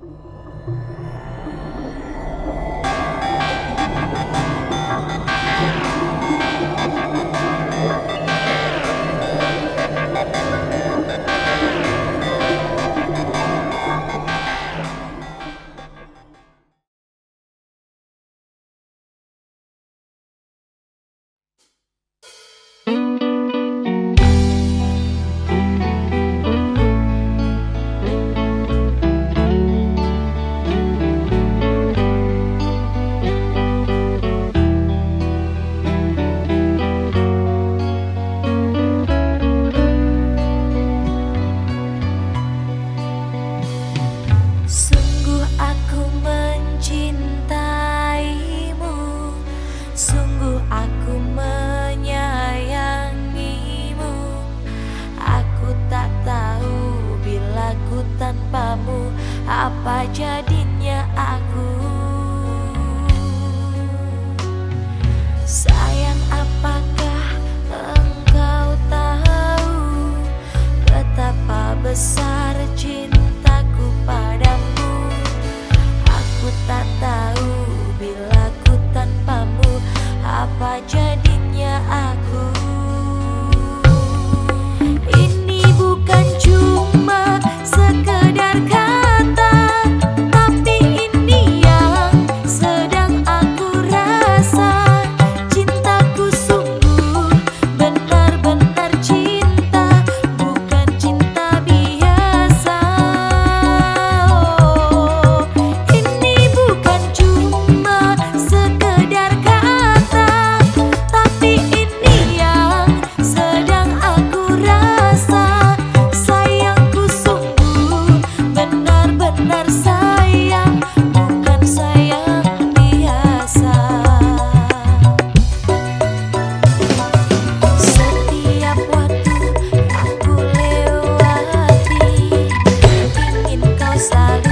嗯 stop.